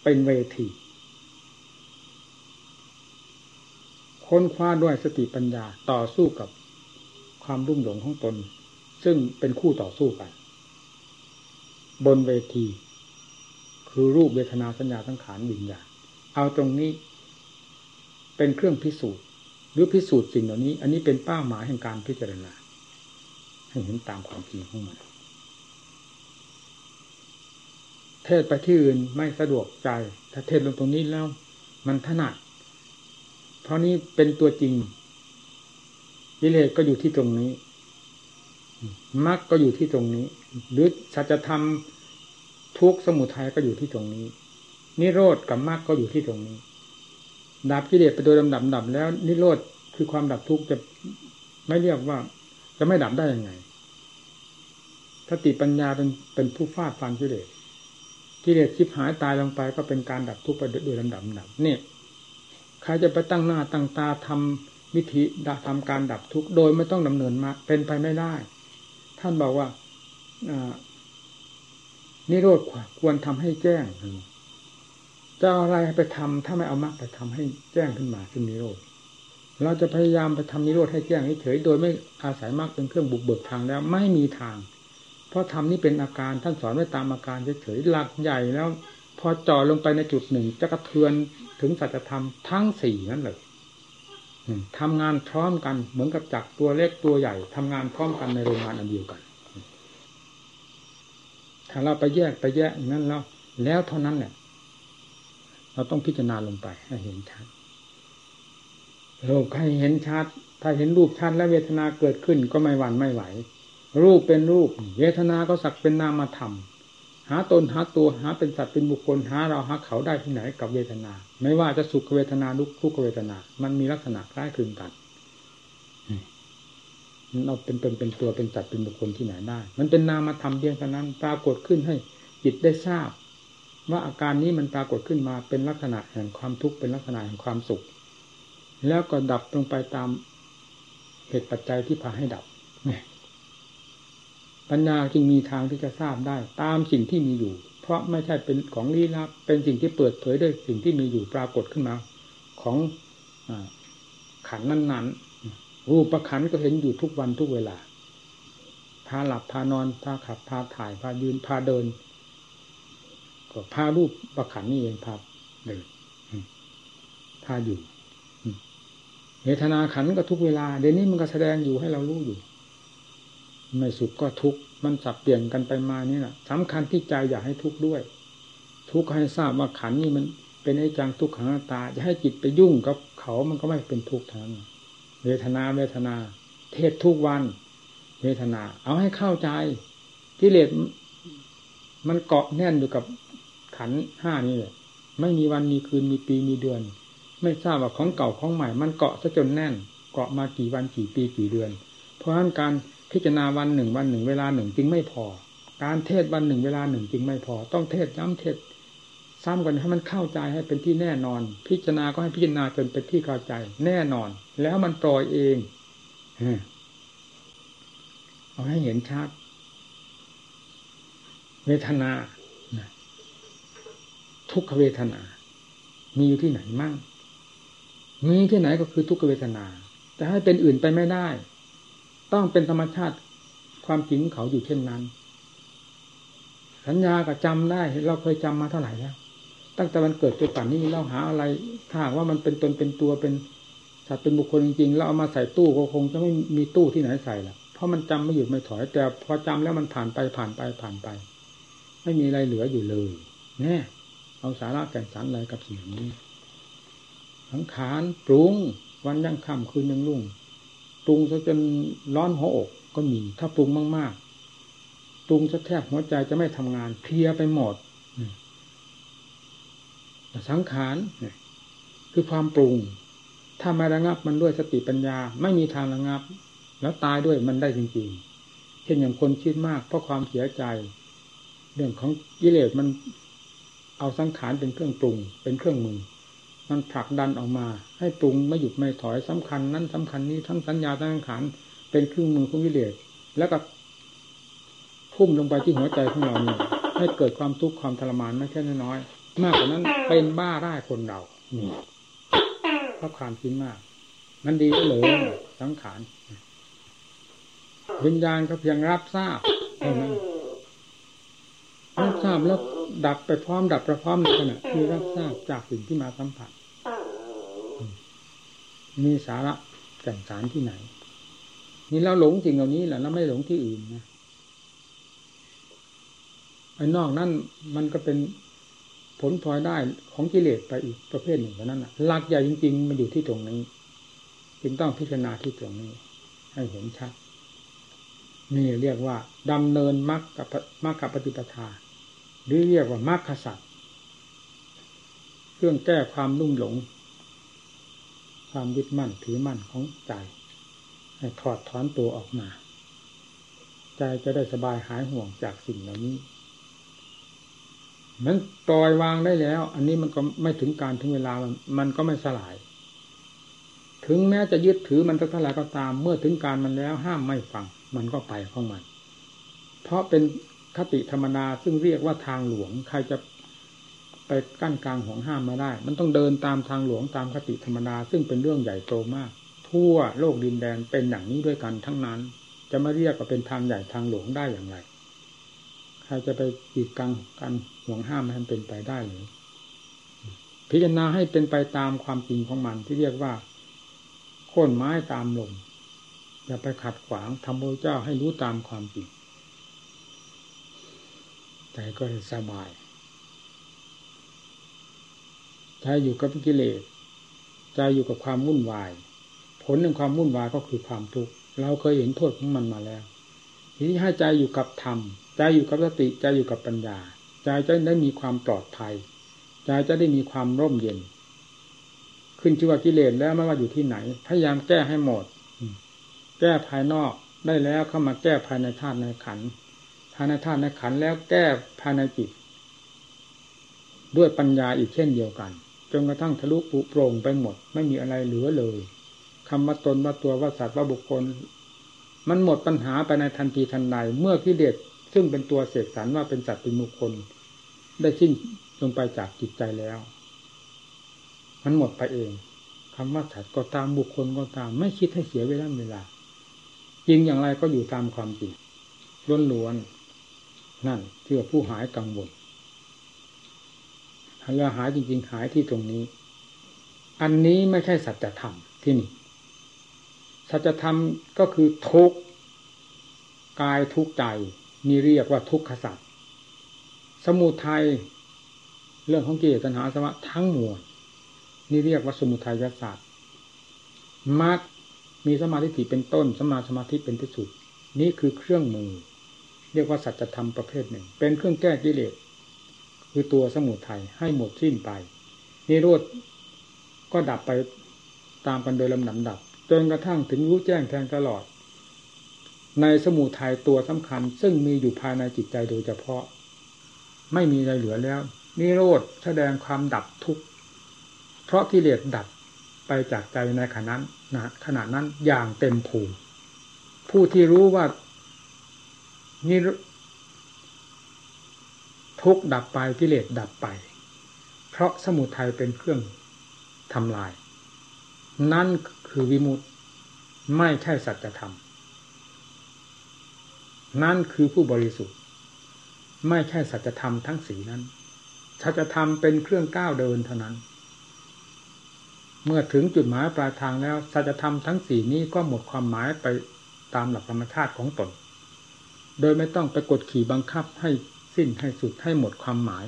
เป็นเวทีค้นคว้าด้วยสติปัญญาต่อสู้กับความรุ่มหลงของตน ซึ่งเป็นคู่ต่อสู้กัน บนเวที คือรูปเวทนาสัญญาทั้งขานวิญญาเอาตรงนี้เป็นเครื่องพิสูจน์ หรือพิสูจน์สิ่งเหล่านี้ อันนี้เป็นเป้าหมายแห่งการพิจารณา ให้เห็นตามความจริงของมันเทศไปที่อื่นไม่สะดวกใจ ถ้าเทศลงตรงนี้แล้ว มันถนัด เพราะนี้เป็นตัวจริงวิเลศก็อยู่ที่ตรงนี้มรรคก็อยู่ที่ตรงนี้ หรือสัจธรรม ทุกสมุทัยก็อยู่ที่ตรงนี้ นิโรธกับมรรคก็อยู่ที่ตรงนี้ ดับกิเลสไปโดยลำดับดับแล้ว นิโรธคือความดับทุกข์จะไม่เรียกว่า จะไม่ดับได้ยังไงถ้าติปัญญาเป็นเป็นผู้ฟาดฟันกิเลสกิเลสชิบหายตายลงไปก็เป็นการดับทุกข์ไปโดยลำดับดับนี่ใครจะไปตั้งหน้าตั้งตาทำวิธีทำการดับทุกข์โดยไม่ต้องดำเนินมาเป็นไปไม่ได้ ท่านบอกว่า นิโรธควรทำให้แจ้งจะอะไรไปทำถ้าไม่เอามรรคไปทำให้แจ้งขึ้นมาซึ่งนิโรธเราจะพยายามไปทำนิโรธให้แจ้งเฉยโดยไม่อาศัยมรรคเป็นเครื่องบุกเบิกทางแล้วไม่มีทาง เพราะธรรมนี้เป็นอาการท่านสอนไว้ตามอาการเฉยๆหลักใหญ่แล้ว พอจ่อลงไปในจุดหนึ่งจะกระเทือนถึงสัจธรรมทั้งสี่นั่นเลยทำงานพร้อมกันเหมือนกับจักรตัวเล็กตัวใหญ่ทำงานพร้อมกันในโรงงานอันเดียวกัน ถ้าเราไปแยกไปแยกอย่างนั้นแล้วแล้วเท่านั้นแหละเราต้องพิจารณาลงไปให้เห็นชัดเราให้เห็นชัด ถ้าเห็นรูปชัดและเวทนาเกิดขึ้นก็ไม่หวั่นไม่ไหว รูปเป็นรูป เวทนาก็สักเป็นนามธรรมหาตนหาตัวหาเป็นสัตว์เป็นบุคคลหาเราหาเขาได้ที่ไหนกับเวทนา ไม่ว่าจะสุขเวทนาลุกทุกเวทนา มันมีลักษณะคล้ายคลึงกัน เราเป็นเป็นเป็นตัวเป็นสัตว์เป็นบุคคลที่ไหนได้ มันเป็นนามธรรมเพียงเท่านั้น ปรากฏขึ้นให้จิตได้ทราบ ว่าอาการนี้มันปรากฏขึ้นมาเป็นลักษณะแห่งความทุกข์เป็นลักษณะแห่งความสุข แล้วก็ดับลงไปตามเหตุปัจจัยที่พาให้ดับปัญญาจึงมีทางที่จะทราบได้ ตามสิ่งที่มีอยู่ เพราะไม่ใช่เป็นของลี้ลับ เป็นสิ่งที่เปิดเผยด้วยสิ่งที่มีอยู่ปรากฏขึ้นมา ของอขันนั้น รูปประขันก็เห็นอยู่ทุกวันทุกเวลา พาหลับพานอน พาขับ พาถ่าย พายืน พาเดิน ก็พารูปประขันนี่เองพาเดินพาอยู่เวทนาขันก็ทุกเวลา เดี๋ยวนี้มันก็แสดงอยู่ให้เรารู้อยู่ ไม่สุขก็ทุกข์มันสับเปลี่ยนกันไปมานี่แหละสำคัญที่ใจอยากให้ทุกข์ด้วย ทุกข์ให้ทราบว่าขันนี่มันเป็นไอ้จังทุกขังตา จะให้จิตไปยุ่งกับเขามันก็ไม่เป็นทุกข์ทั้ง เวทนาเวทนา เทศทุกวัน เวทนา เอาให้เข้าใจกิเลสมันเกาะแน่นอยู่กับขันห้านี่แหละไม่มีวันมีคืนมีปีมีเดือน ไม่ทราบว่าของเก่าของใหม่ มันเกาะซะจนแน่น เกาะมากี่วันกี่ปีกี่เดือน เพราะฉะนั้นการพิจารณาวันหนึ่งวันหนึ่งเวลาหนึ่งจึงไม่พอ การเทศวันหนึ่งเวลาหนึ่งจึงไม่พอ ต้องเทศย้ำเทศ ซ้ำกันให้มันเข้าใจให้เป็นที่แน่นอน พิจารณาก็ให้พิจารณาจนเป็นที่เข้าใจ แน่นอน แล้วมันปล่อยเองเอาให้เห็นชัดเวทนาทุกขเวทนา มีอยู่ที่ไหนมั่งมีที่ไหนก็คือทุกขเวทนา แต่ให้เป็นอื่นไปไม่ได้ ต้องเป็นธรรมชาติความจริงเขาอยู่เช่นนั้น สัญญาก็จำได้ เราเคยจำมาเท่าไหร่แล้ว ตั้งแต่วันเกิดจนป่านนี้เราหาอะไรถ้าว่ามันเป็นตนเป็นตัวเป็นสัตว์เป็นบุคคลจริงๆเราเอามาใส่ตู้ก็คงจะไม่มีตู้ที่ไหนใส่ละเพราะมันจำไม่หยุดไม่ถอย แต่พอจำแล้วมันผ่านไปผ่านไปผ่านไป ไม่มีอะไรเหลืออยู่เลยแน่เอาสาระแก่นสารอะไรกับสิ่งนี้สังขารปรุงวันยังค่ำคืนยังรุ่งปรุงซะจนร้อนหัวอกก็มี ถ้าปรุงมากๆปรุงซะแทบหัวใจจะไม่ทำงานเพียไปหมด สังขารคือความปรุง ถ้าไม่ระงับมันด้วยสติปัญญา ไม่มีทางระงับ แล้วตายด้วยมันได้จริงๆเช่นอย่างคนคิดมากเพราะความเสียใจ เรื่องของกิเลสมันเอาสังขารเป็นเครื่องปรุง เป็นเครื่องมือ มันผลักดันออกมา ให้ปรุงไม่หยุดไม่ถอยสำคัญ นั้นสำคัญนี้ทั้งสัญญาทั้งสังขารเป็นเครื่องมือของกิเลสแล้วก็พุ่มลงไปที่หัวใจของเราเนี่ยให้เกิดความทุกข์ความทรมานไม่แค่น้อย มากกว่านั้นเป็นบ้าได้คนเราเพราะความคิดมาก มันดีก็เลยสังขารวิญญาณก็เพียงรับทราบเท่านั้นรับทราบแล้วดับไปพร้อมดับไปพร้อมในขณะที่รับทราบจากสิ่งที่มาสัมผัสมีสาระแก่นสารที่ไหน นี่เราหลงสิ่งเหล่านี้แหละเราไม่หลงที่อื่นนะไอ้นอกนั่นมันก็เป็น ผลพลอยได้ของกิเลสไปอีกประเภทหนึ่งเท่านั้นหลักใหญ่จริง ๆ มันอยู่ที่ตรงนี้ จึงต้องพิจารณาที่ตรงนี้ ให้เห็นชัดนี่เรียกว่าดำเนินมรรคกับมรรคปฏิปทา หรือเรียกว่ามรรคสัตว์เครื่องแก้ความลุ่มหลง ความยึดมั่นถือมั่นของใจ ให้ถอดถอนตัวออกมา ใจจะได้สบายหายห่วงจากสิ่งเหล่านี้ มันปล่อยวางได้แล้ว อันนี้มันก็ไม่ถึงการถึงเวลามันมันก็ไม่สลาย ถึงแม้จะยึดถือมันสักเท่าไหร่ก็ตาม เมื่อถึงการมันแล้วห้ามไม่ฟัง มันก็ไปของมัน เพราะเป็นคติธรรมดาซึ่งเรียกว่าทางหลวงใครจะไปกั้นกลางห่วงห้ามมาได้ มันต้องเดินตามทางหลวงตามคติธรรมดาซึ่งเป็นเรื่องใหญ่โตมาก ทั่วโลกดินแดนเป็นอย่างนี้ด้วยกันทั้งนั้น จะมาเรียกว่าเป็นทางใหญ่ทางหลวงได้อย่างไร ครจะไปกีดกันกันห่วงห้ามให้มันเป็นไปได้หรือพิจารณาให้เป็นไปตามความจริงของมันที่เรียกว่าโค่นไม้ตามลมอย่าไปขัดขวางทำพระเจ้าให้รู้ตามความจริงใจก็สบายใจอยู่กับกิเลสใจอยู่กับความวุ่นวาย ผลของความวุ่นวายก็คือความทุกข์เราเคยเห็นโทษของมันมาแล้วทีนี้ให้ใจอยู่กับธรรม ใจอยู่กับสติใจอยู่กับปัญญาใจจะได้มีความปลอดภัยใจจะได้มีความร่มเย็น ขึ้นชื่อว่ากิเลสแล้วไม่ว่าอยู่ที่ไหน พยายามแก้ให้หมด แก้ภายนอกได้แล้วเข้ามาแก้ภายในธาตุในขันภายในธาตุในขันแล้วแก้ภายในจิต ด้วยปัญญาอีกเช่นเดียวกันจนกระทั่งทะลุปุโปร่งไปหมด ไม่มีอะไรเหลือเลยคำว่าตนว่าตัวว่าสัตว์ว่าบุคคล มันหมดปัญหาไปในทันทีทันใดเมื่อกิเลส ซึ่งเป็นตัวเสกสรรว่าเป็นสัตว์เป็นมุคคลได้สิ้นลงไปจากจิตใจแล้ว มันหมดไปเองคำว่าสัตว์ก็ตามบุคคลก็ตาม ไม่คิดให้เสียเวลาเวลาจริงอย่างไรก็อยู่ตามความจริงล้วนๆนั่นเชื่อผู้หายกังวลแล้วหายจริง ๆ หายที่ตรงนี้ อันนี้ไม่ใช่สัจธรรมที่นี่สัจธรรมก็คือทุกกายทุกใจ นี่เรียกว่าทุกขสัจสมุทัยเรื่องของกิเลสตัณหาสมะทั้งมวลนี่เรียกว่าสมุทัยศาสตร์มรรคมีสมาธิเป็นต้นสมาสมาธิเป็นที่สุด นี่คือเครื่องมือ เรียกว่าสัจธรรมประเภทหนึ่ง เป็นเครื่องแก้กิเลสคือตัวสมุทัยให้หมดสิ้นไปนิโรธก็ดับไปตามกันโดยลำดับดับจนกระทั่งถึงรู้แจ้งแทงตลอด ในสมุทัยตัวสำคัญ ซึ่งมีอยู่ภายในจิตใจโดยเฉพาะ ไม่มีอะไรเหลือแล้วนิโรธแสดงความดับทุกข์เพราะกิเลสดับไปจากใจในขณะนั้นนะขณะนั้นอย่างเต็มภูมิผู้ที่รู้ว่านิทุกดับไปกิเลสดับไป เพราะสมุทัยเป็นเครื่องทำลาย นั่นคือวิมุตไม่ใช่สัจธรรม นั่นคือผู้บริสุทธิ์ ไม่ใช่สัจธรรมทั้งสีนั้นสัจธรรมเป็นเครื่องก้าวเดินเท่านั้น เมื่อถึงจุดหมายปลายทางแล้วสัจธรรมทั้งสี่นี้ก็หมดความหมายไปตามหลักธรรมชาติของตน โดยไม่ต้องไปกดขี่บังคับให้สิ้นให้สุดให้หมดความหมาย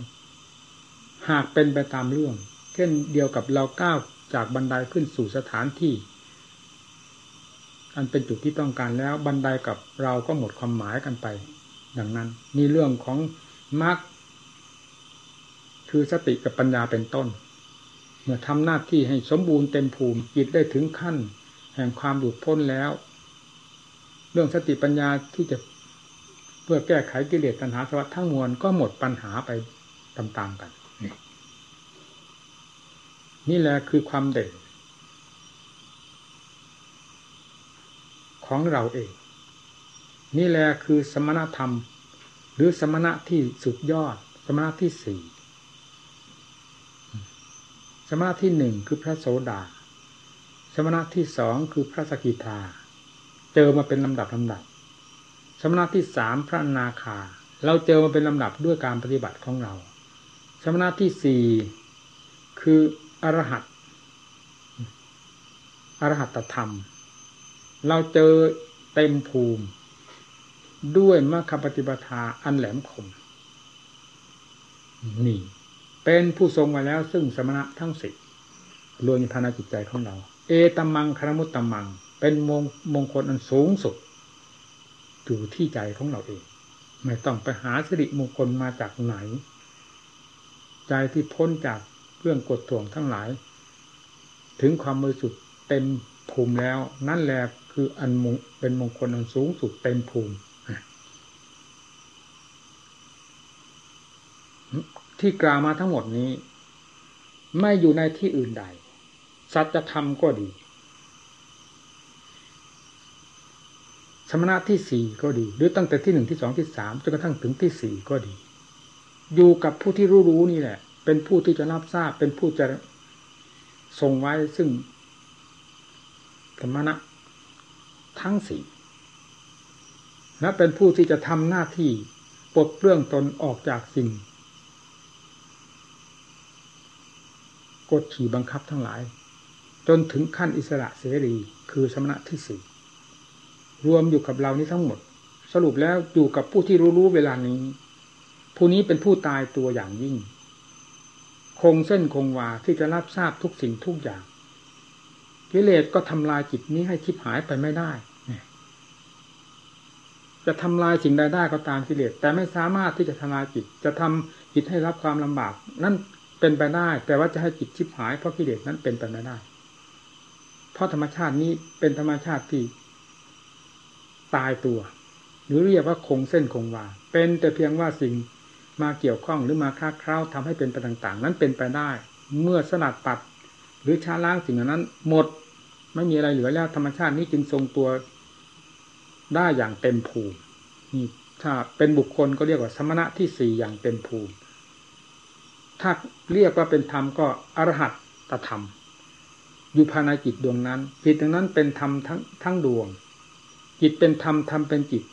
หากเป็นไปตามเรื่อง เช่นเดียวกับเราก้าวจากบันไดขึ้นสู่สถานที่ อันเป็นจุดที่ต้องการแล้วบันไดกับเราก็หมดความหมายกันไป ดังนั้นนี่เรื่องของมรรคคือสติกับปัญญาเป็นต้น เมื่อทำหน้าที่ให้สมบูรณ์เต็มภูมิจิตได้ถึงขั้น แห่งความหลุดพ้นแล้ว เรื่องสติปัญญาที่จะเพื่อแก้ไขกิเลสตัณหาสวัสดิ์ทั้งมวลก็หมดปัญหาไปตามๆกัน นี่นี่แหละคือความเด่น ของเราเอง นี่แหละคือสมณธรรม หรือสมณะที่สุดยอด สมณะที่สี่สมณะที่หนึ่งคือพระโสดา สมณะที่สองคือพระสกิทา เจอมาเป็นลำดับลำดับ สมณะที่สามพระนาคา เราเจอมาเป็นลำดับด้วยการปฏิบัติของเรา สมณะที่สี่คืออรหัตอรหัตธรรม เราเจอเต็มภูมิ ด้วยมรรคปฏิบัติอันแหลมคม นี่ เป็นผู้ทรงมาแล้ว ซึ่งสมณะทั้งสิบรวมในภายในจิตใจของเรา เอตมังคารมุตตมัง เป็นมงมงคลอันสูงสุดอยู่ที่ใจของเราเอง ไม่ต้องไปหาสิริมงคลมาจากไหน ใจที่พ้นจากเรื่องกดท่วงทั้งหลาย ถึงความบริสุทธิ์เต็มภูมิแล้ว นั่นแหละ คืออันมงเป็นมงคลอันสูงสุดเต็มภูมิที่กล่าวมาทั้งหมดนี้ ไม่อยู่ในที่อื่นใด สัจธรรมก็ดี สมณะที่สี่ก็ดี หรือตั้งแต่ที่หนึ่งที่สองที่สามจนกระทั่งถึงที่สี่ก็ดี อยู่กับผู้ที่รู้รู้นี่แหละ เป็นผู้ที่จะรับทราบ เป็นผู้จะทรงไว้ซึ่งสมะ ทั้งสี่และเป็นผู้ที่จะทำหน้าที่ปลดเปลื้องตนออกจากสิ่งกดขี่บังคับทั้งหลาย จนถึงขั้นอิสระเสรีคือสมณะที่สี่รวมอยู่กับเรานี้ทั้งหมด สรุปแล้วอยู่กับผู้ที่รู้รู้เวลานี้ ผู้นี้เป็นผู้ตายตัวอย่างยิ่ง คงเส้นคงวาที่จะรับทราบทุกสิ่งทุกอย่าง กิเลสก็ทำลายจิตนี้ให้คิดหายไปไม่ได้ จะทำลายสิ่งใดได้ก็ตามกิเลส แต่ไม่สามารถที่จะทำลายจิต จะทำจิตให้รับความลำบาก นั่นเป็นไปได้ แต่ว่าจะให้จิตชิบหายเพราะกิเลสนั้นเป็นไปไม่ได้ เพราะธรรมชาตินี้เป็นธรรมชาติที่ตายตัว หรือเรียกว่าคงเส้นคงวา เป็นแต่เพียงว่าสิ่งมาเกี่ยวข้องหรือมาค้าคร้าวทำให้เป็นไปต่าง ๆ นั้นเป็นไปได้ เมื่อสลัดปัด หรือช้าล้างสิ่งนั้นหมด ไม่มีอะไรเหลือแล้วธรรมชาตินี้จึงทรงตัวได้อย่างเต็มภูมินี่ถ้าเป็นบุคคลก็เรียกว่าสมณะที่สี่อย่างเต็มภูมิ ถ้าเรียกว่าเป็นธรรมก็อรหัตตธรรม อยู่ภายในจิตดวงนั้นจิตดวงนั้นเป็นธรรมทั้งทั้งดวง จิตเป็นธรรมธรรมเป็นจิต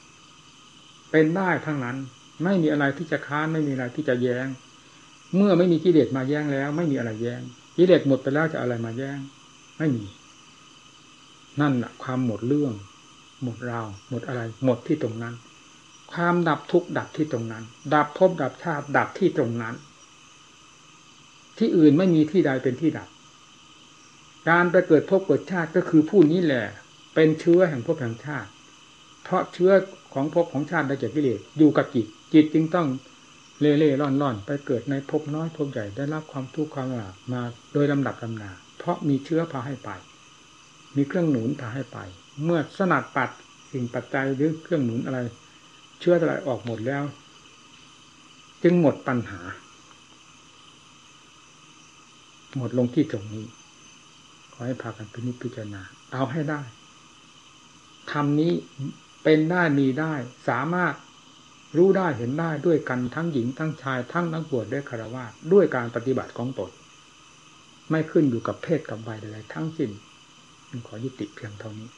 เป็นได้ทั้งนั้น ไม่มีอะไรที่จะค้านไม่มีอะไรที่จะแย้ง เมื่อไม่มีกิเลสมาแย้งแล้ว ไม่มีอะไรแย้งกิเลสหมดไปแล้วจะอะไรมาแย้ง ไม่มี นั่นแหละความหมดเรื่อง หมดราว หมดอะไร หมดที่ตรงนั้น ความดับทุกข์ดับที่ตรงนั้น ดับภพดับชาติดับที่ตรงนั้น ที่อื่นไม่มีที่ใดเป็นที่ดับ การไปเกิดภพเกิดชาติก็คือผู้นี้แหละ เป็นเชื้อแห่งภพแห่งชาติ เพราะเชื้อของภพของชาติได้จากกิเลสอยู่กับจิต จิตจึงต้องเล่เล่ร่อนร่อนไปเกิดในภพน้อยภพใหญ่ได้รับความทุกข์ความลำบากมาโดยลำดับลำนา เพราะมีเชื้อพาให้ไป มีเครื่องหนุนพาให้ไป เมื่อสนัดปัดสิ่งปัจจัยหรือเครื่องหนุนอะไร เชื้ออะไรออกหมดแล้ว จึงหมดปัญหา หมดลงที่ตรงนี้ ขอให้พากันพิพจารณา เอาให้ได้ทำนี้เป็นได้มีได้ สามารถรู้ได้เห็นได้ด้วยกันทั้งหญิงทั้งชายทั้งนักบวชด้วยคารวะด้วยการปฏิบัติของตนไม่ขึ้นอยู่กับเพศกับวัยใดๆทั้งสิ้น ขอยุติเพียงเท่านี้